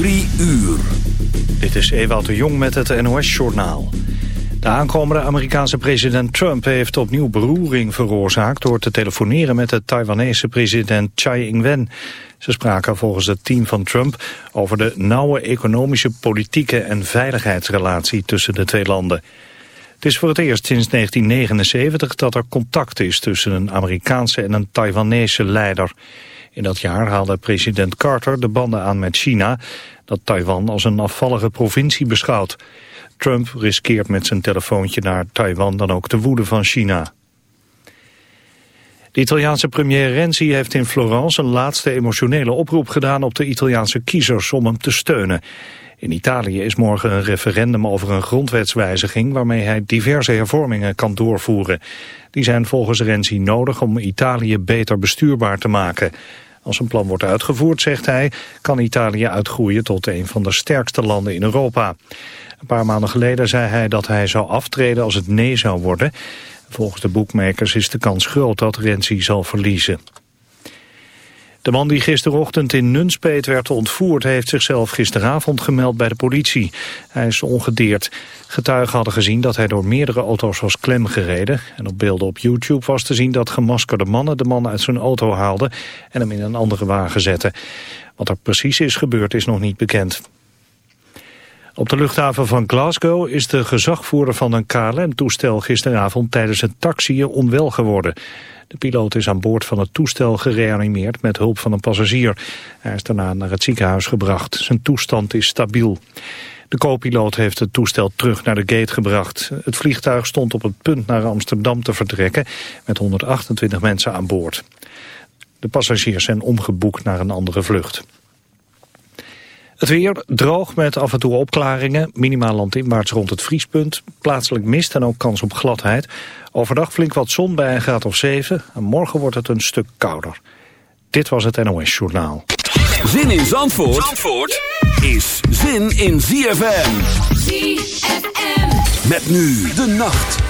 Drie uur. Dit is Ewout de Jong met het NOS-journaal. De aankomende Amerikaanse president Trump heeft opnieuw beroering veroorzaakt... door te telefoneren met de Taiwanese president Tsai Ing-wen. Ze spraken volgens het team van Trump over de nauwe economische, politieke en veiligheidsrelatie tussen de twee landen. Het is voor het eerst sinds 1979 dat er contact is tussen een Amerikaanse en een Taiwanese leider. In dat jaar haalde president Carter de banden aan met China, dat Taiwan als een afvallige provincie beschouwt. Trump riskeert met zijn telefoontje naar Taiwan dan ook de woede van China. De Italiaanse premier Renzi heeft in Florence een laatste emotionele oproep gedaan op de Italiaanse kiezers om hem te steunen. In Italië is morgen een referendum over een grondwetswijziging waarmee hij diverse hervormingen kan doorvoeren. Die zijn volgens Renzi nodig om Italië beter bestuurbaar te maken. Als een plan wordt uitgevoerd, zegt hij, kan Italië uitgroeien tot een van de sterkste landen in Europa. Een paar maanden geleden zei hij dat hij zou aftreden als het nee zou worden. Volgens de boekmakers is de kans groot dat Renzi zal verliezen. De man die gisterochtend in Nunspeet werd ontvoerd... heeft zichzelf gisteravond gemeld bij de politie. Hij is ongedeerd. Getuigen hadden gezien dat hij door meerdere auto's was klemgereden. En op beelden op YouTube was te zien dat gemaskerde mannen... de man uit zijn auto haalden en hem in een andere wagen zetten. Wat er precies is gebeurd is nog niet bekend. Op de luchthaven van Glasgow is de gezagvoerder van een KLM-toestel gisteravond tijdens het taxiën onwel geworden. De piloot is aan boord van het toestel gereanimeerd met hulp van een passagier. Hij is daarna naar het ziekenhuis gebracht. Zijn toestand is stabiel. De co-piloot heeft het toestel terug naar de gate gebracht. Het vliegtuig stond op het punt naar Amsterdam te vertrekken met 128 mensen aan boord. De passagiers zijn omgeboekt naar een andere vlucht. Het weer droog met af en toe opklaringen. Minimaal landinwaarts rond het vriespunt. Plaatselijk mist en ook kans op gladheid. Overdag flink wat zon bij een graad of 7. En morgen wordt het een stuk kouder. Dit was het NOS Journaal. Zin in Zandvoort, Zandvoort is zin in ZFM. ZFM. Met nu de nacht.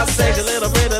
I say a little bit of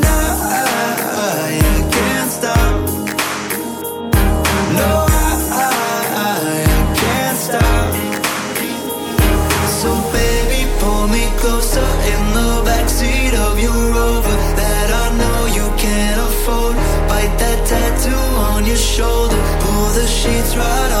sheets right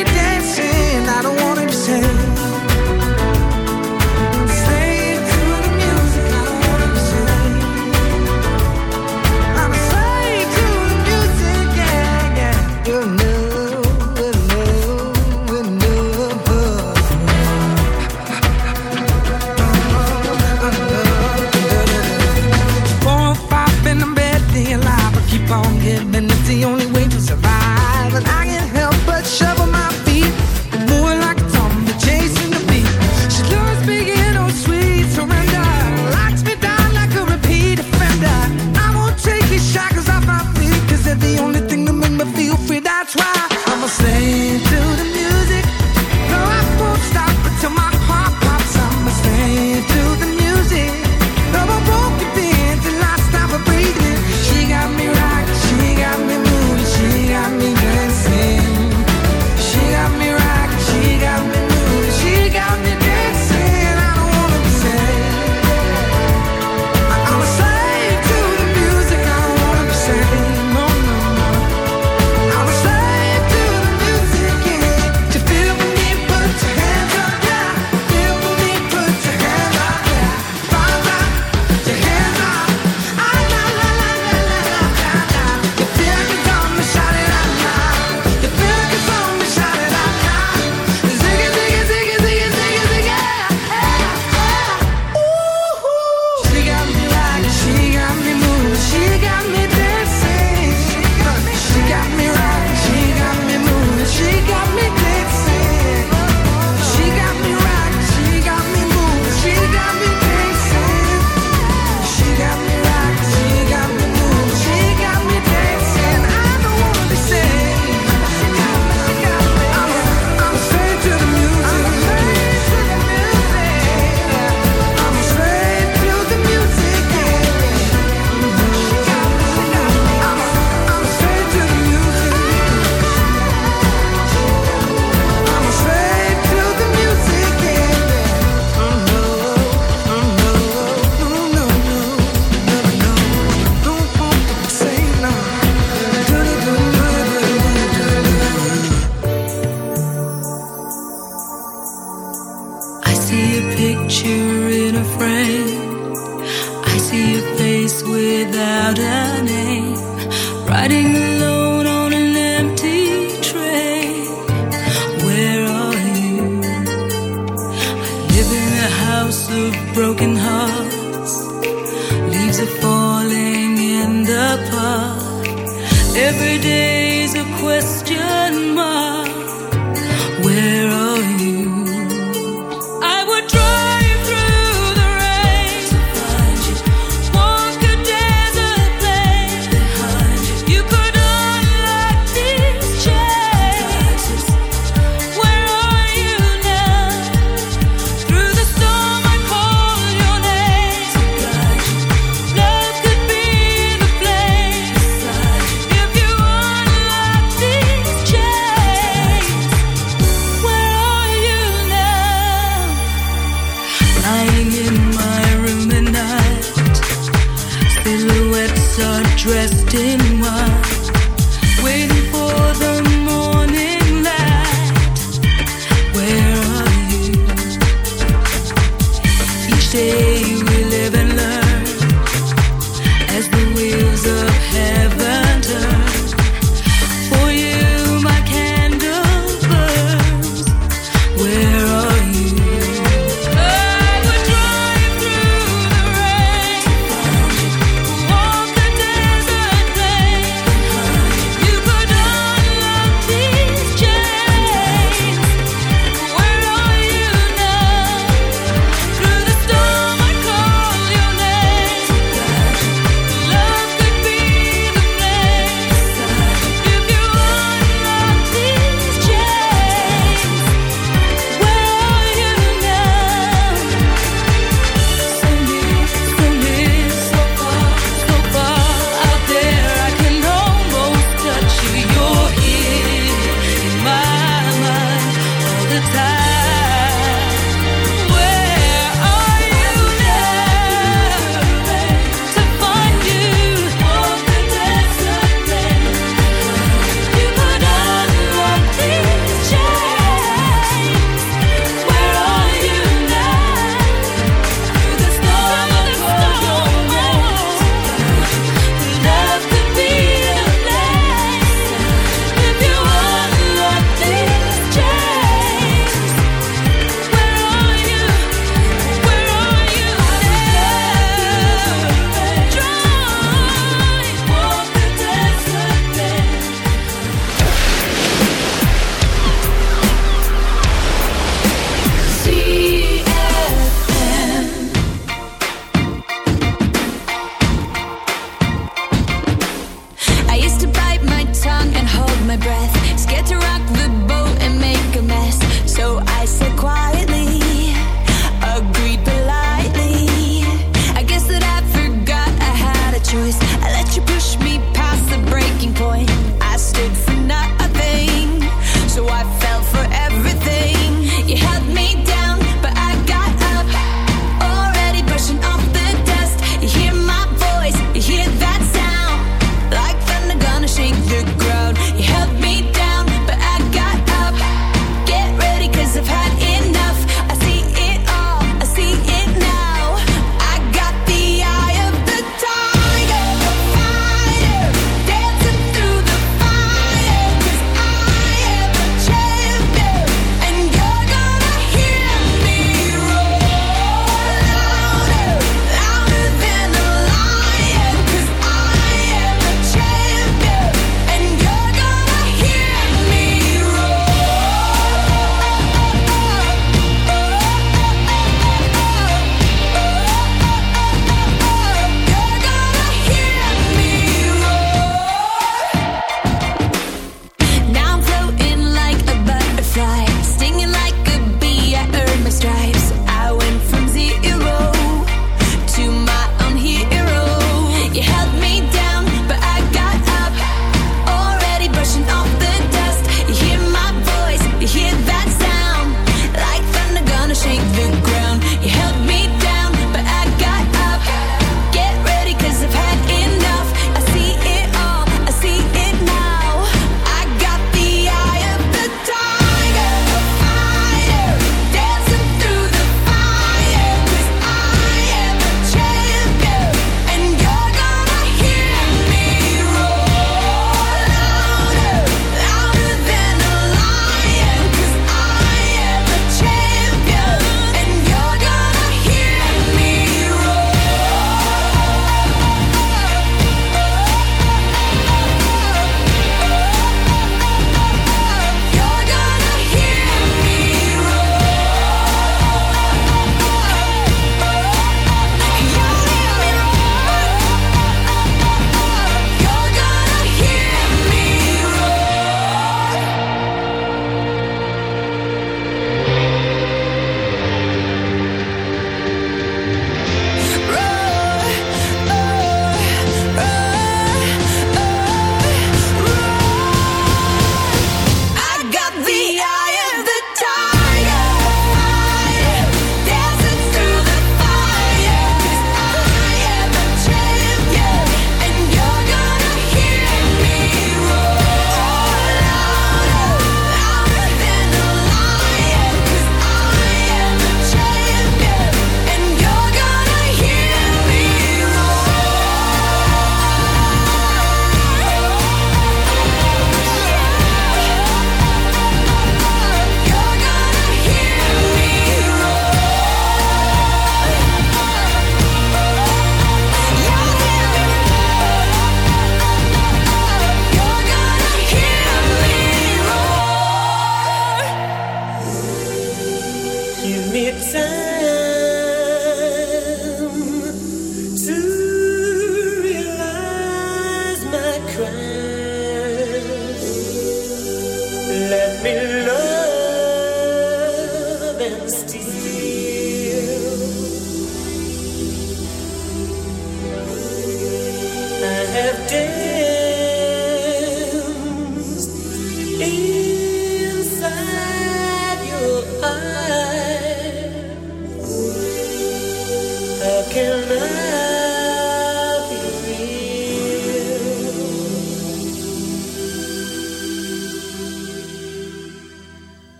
什么？